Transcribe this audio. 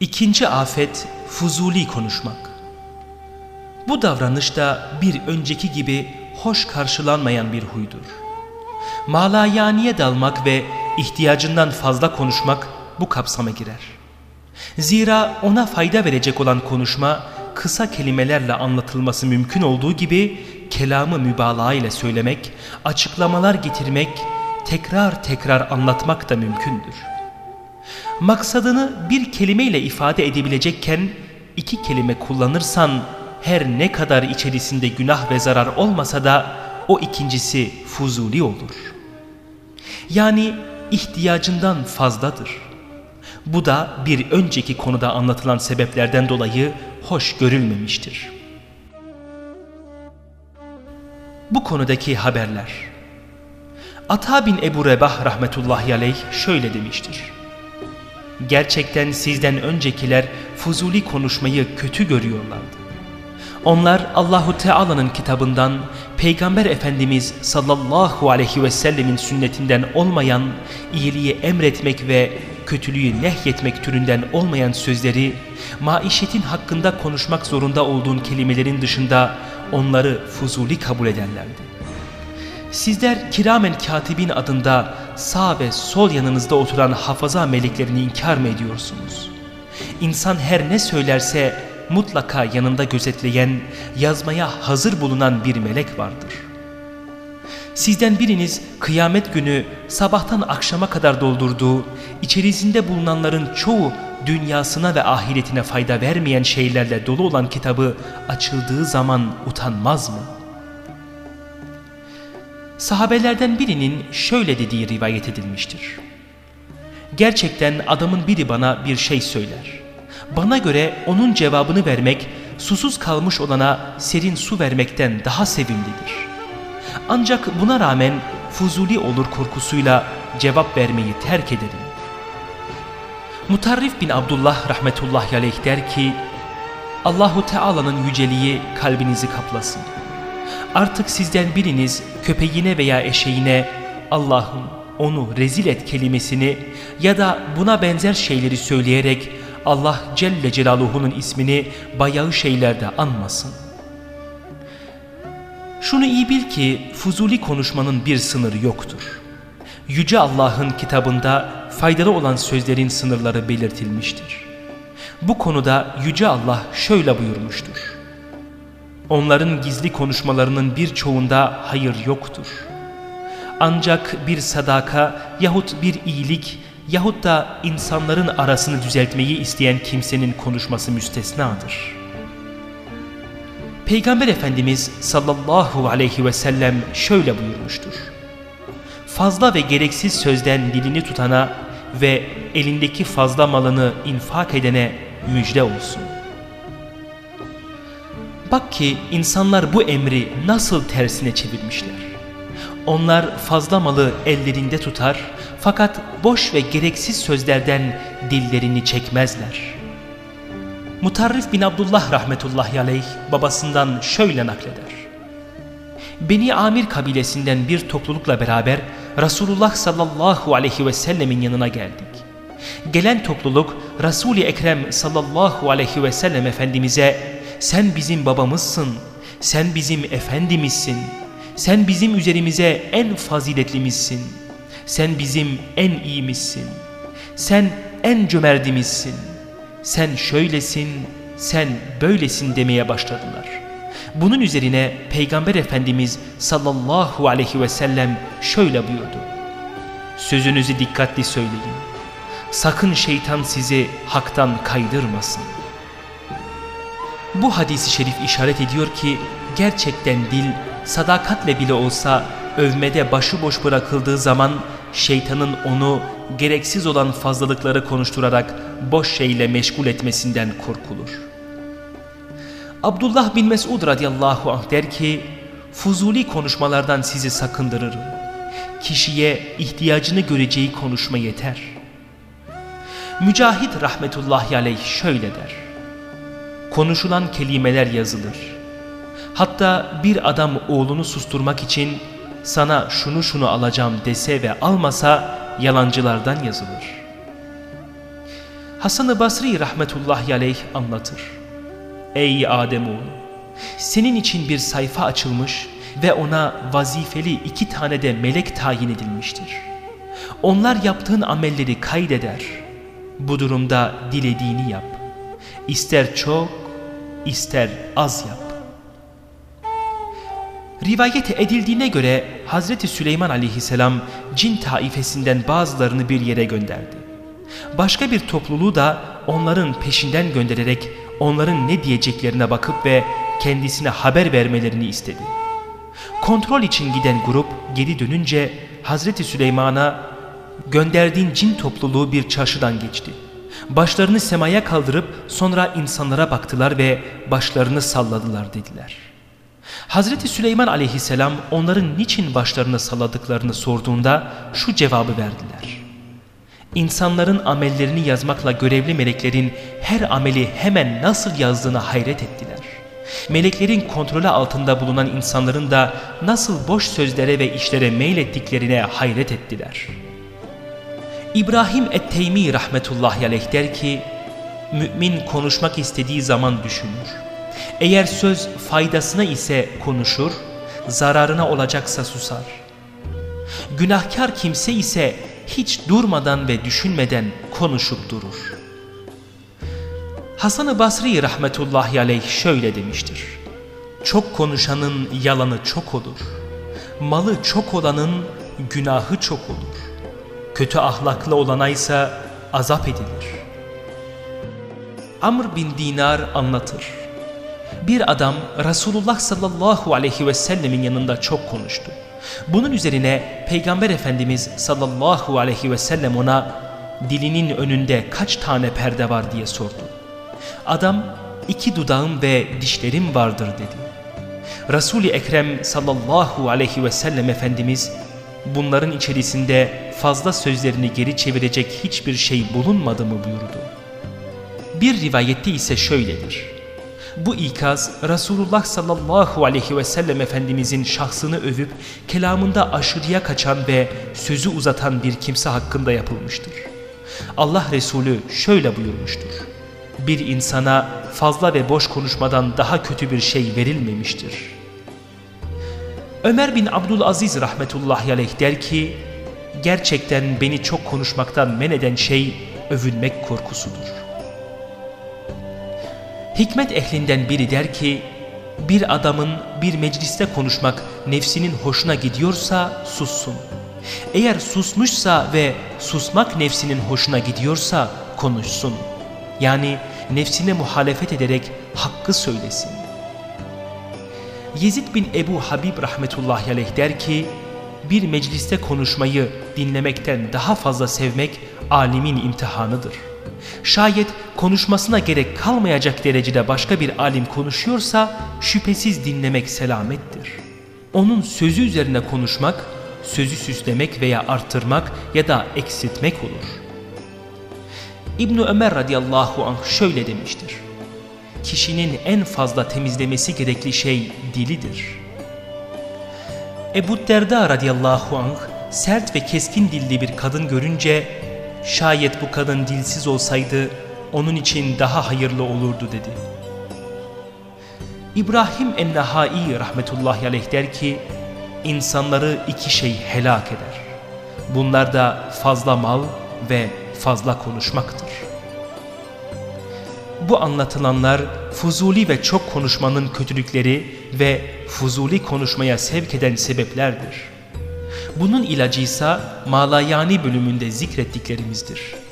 İkinci afet fuzuli konuşmak. Bu davranış da bir önceki gibi hoş karşılanmayan bir huydur. Malayaniye dalmak ve ihtiyacından fazla konuşmak bu kapsama girer. Zira ona fayda verecek olan konuşma kısa kelimelerle anlatılması mümkün olduğu gibi kelamı mübalağa ile söylemek, açıklamalar getirmek, tekrar tekrar anlatmak da mümkündür. Maksadını bir kelimeyle ifade edebilecekken iki kelime kullanırsan her ne kadar içerisinde günah ve zarar olmasa da o ikincisi fuzuli olur. Yani ihtiyacından fazladır. Bu da bir önceki konuda anlatılan sebeplerden dolayı hoş görülmemiştir. Bu konudaki haberler Ata bin Ebu Rebah rahmetullahi aleyh şöyle demiştir. Gerçekten sizden öncekiler fuzuli konuşmayı kötü görüyorlardı. Onlar Allahu Teala'nın kitabından Peygamber Efendimiz sallallahu aleyhi ve sellemin sünnetinden olmayan iyiliği emretmek ve kötülüğü nehyetmek türünden olmayan sözleri, maişetin hakkında konuşmak zorunda olduğun kelimelerin dışında onları fuzuli kabul ederlerdi. Sizler kiramen katibin adında sağ ve sol yanınızda oturan hafaza meleklerini inkar mı ediyorsunuz? İnsan her ne söylerse mutlaka yanında gözetleyen, yazmaya hazır bulunan bir melek vardır. Sizden biriniz kıyamet günü sabahtan akşama kadar doldurduğu, içerisinde bulunanların çoğu dünyasına ve ahiretine fayda vermeyen şeylerle dolu olan kitabı açıldığı zaman utanmaz mı? Sahabelerden birinin şöyle dediği rivayet edilmiştir. Gerçekten adamın biri bana bir şey söyler. Bana göre onun cevabını vermek susuz kalmış olana serin su vermekten daha sevimlidir. Ancak buna rağmen fuzuli olur korkusuyla cevap vermeyi terk ederim. Mutarrif bin Abdullah rahmetullahi aleyh der ki Allahu Teala'nın yüceliği kalbinizi kaplasın. Artık sizden biriniz köpeğine veya eşeğine Allah'ım onu rezil et kelimesini ya da buna benzer şeyleri söyleyerek Allah Celle Celaluhu'nun ismini bayağı şeylerde anmasın. Şunu iyi bil ki fuzuli konuşmanın bir sınırı yoktur. Yüce Allah'ın kitabında faydalı olan sözlerin sınırları belirtilmiştir. Bu konuda Yüce Allah şöyle buyurmuştur. Onların gizli konuşmalarının birçoğunda hayır yoktur. Ancak bir sadaka yahut bir iyilik yahut da insanların arasını düzeltmeyi isteyen kimsenin konuşması müstesnadır. Peygamber Efendimiz sallallahu aleyhi ve sellem şöyle buyurmuştur. Fazla ve gereksiz sözden dilini tutana ve elindeki fazla malını infak edene müjde olsun. Bak ki insanlar bu emri nasıl tersine çevirmişler. Onlar fazla malı ellerinde tutar fakat boş ve gereksiz sözlerden dillerini çekmezler. Mutarrif bin Abdullah rahmetullahi aleyh babasından şöyle nakleder. Beni Amir kabilesinden bir toplulukla beraber Resulullah sallallahu aleyhi ve sellemin yanına geldik. Gelen topluluk Resul-i Ekrem sallallahu aleyhi ve sellem Efendimiz'e sen bizim babamızsın, sen bizim efendimizsin, sen bizim üzerimize en faziletlimizsin, sen bizim en iyimizsin, sen en cömertimizsin, sen şöylesin, sen böylesin demeye başladılar. Bunun üzerine Peygamber Efendimiz sallallahu aleyhi ve sellem şöyle buyurdu. Sözünüzü dikkatli söyleyin. Sakın şeytan sizi haktan kaydırmasın. Bu hadisi şerif işaret ediyor ki gerçekten dil sadakatle bile olsa övmede başıboş bırakıldığı zaman şeytanın onu gereksiz olan fazlalıkları konuşturarak boş şeyle meşgul etmesinden korkulur. Abdullah bin Mesud radıyallahu anh der ki, fuzuli konuşmalardan sizi sakındırırım. Kişiye ihtiyacını göreceği konuşma yeter. Mücahit rahmetullahi aleyh şöyle der. Konuşulan kelimeler yazılır. Hatta bir adam oğlunu susturmak için sana şunu şunu alacağım dese ve almasa yalancılardan yazılır. Hasan-ı Basri rahmetullahi aleyh anlatır. Ey Ademoğlu! Senin için bir sayfa açılmış ve ona vazifeli iki tane de melek tayin edilmiştir. Onlar yaptığın amelleri kaydeder. Bu durumda dilediğini yap. İster çok, ister az yap. Rivayet edildiğine göre Hazreti Süleyman aleyhisselam cin taifesinden bazılarını bir yere gönderdi. Başka bir topluluğu da onların peşinden göndererek onların ne diyeceklerine bakıp ve kendisine haber vermelerini istedi. Kontrol için giden grup geri dönünce Hazreti Süleyman'a gönderdiğin cin topluluğu bir çarşıdan geçti. Başlarını semaya kaldırıp sonra insanlara baktılar ve başlarını salladılar dediler. Hazreti Süleyman aleyhisselam onların niçin başlarını salladıklarını sorduğunda şu cevabı verdiler. İnsanların amellerini yazmakla görevli meleklerin her ameli hemen nasıl yazdığına hayret ettiler. Meleklerin kontrolü altında bulunan insanların da nasıl boş sözlere ve işlere meylettiklerine hayret ettiler. İbrahim et-Teymi rahmetullahi aleyh der ki, Mümin konuşmak istediği zaman düşünür. Eğer söz faydasına ise konuşur, zararına olacaksa susar. Günahkar kimse ise hiç durmadan ve düşünmeden konuşup durur. Hasan-ı Basri rahmetullahi aleyh şöyle demiştir. Çok konuşanın yalanı çok olur. Malı çok olanın günahı çok olur. Kötü ahlaklı olana ise azap edilir. Amr bin Dinar anlatır. Bir adam Resulullah sallallahu aleyhi ve sellemin yanında çok konuştu. Bunun üzerine Peygamber Efendimiz sallallahu aleyhi ve sellem ona dilinin önünde kaç tane perde var diye sordu. Adam iki dudağım ve dişlerim vardır dedi. Resul-i Ekrem sallallahu aleyhi ve sellem Efendimiz bunların içerisinde fazla sözlerini geri çevirecek hiçbir şey bulunmadı mı buyurdu. Bir rivayette ise şöyledir. Bu ikaz Resulullah sallallahu aleyhi ve sellem Efendimizin şahsını övüp kelamında aşırıya kaçan ve sözü uzatan bir kimse hakkında yapılmıştır. Allah Resulü şöyle buyurmuştur. Bir insana fazla ve boş konuşmadan daha kötü bir şey verilmemiştir. Ömer bin Abdülaziz rahmetullahi aleyh der ki, gerçekten beni çok konuşmaktan men eden şey övünmek korkusudur. Hikmet ehlinden biri der ki, bir adamın bir mecliste konuşmak nefsinin hoşuna gidiyorsa sussun. Eğer susmuşsa ve susmak nefsinin hoşuna gidiyorsa konuşsun. Yani nefsine muhalefet ederek hakkı söylesin. Yezid bin Ebu Habib rahmetullahi aleyh der ki, bir mecliste konuşmayı dinlemekten daha fazla sevmek alimin imtihanıdır.'' Şayet konuşmasına gerek kalmayacak derecede başka bir alim konuşuyorsa şüphesiz dinlemek selamettir. Onun sözü üzerine konuşmak, sözü süslemek veya arttırmak ya da eksiltmek olur. İbn Ömer radıyallahu anh şöyle demiştir. Kişinin en fazla temizlemesi gerekli şey dilidir. Ebu Derda radıyallahu anh sert ve keskin dilli bir kadın görünce Şayet bu kadın dilsiz olsaydı onun için daha hayırlı olurdu dedi. İbrahim en-Nahai rahmetullahi aleyh der ki, insanları iki şey helak eder. Bunlar da fazla mal ve fazla konuşmaktır. Bu anlatılanlar fuzuli ve çok konuşmanın kötülükleri ve fuzuli konuşmaya sevk eden sebeplerdir. Bunun ilacı ise malayani bölümünde zikrettiklerimizdir.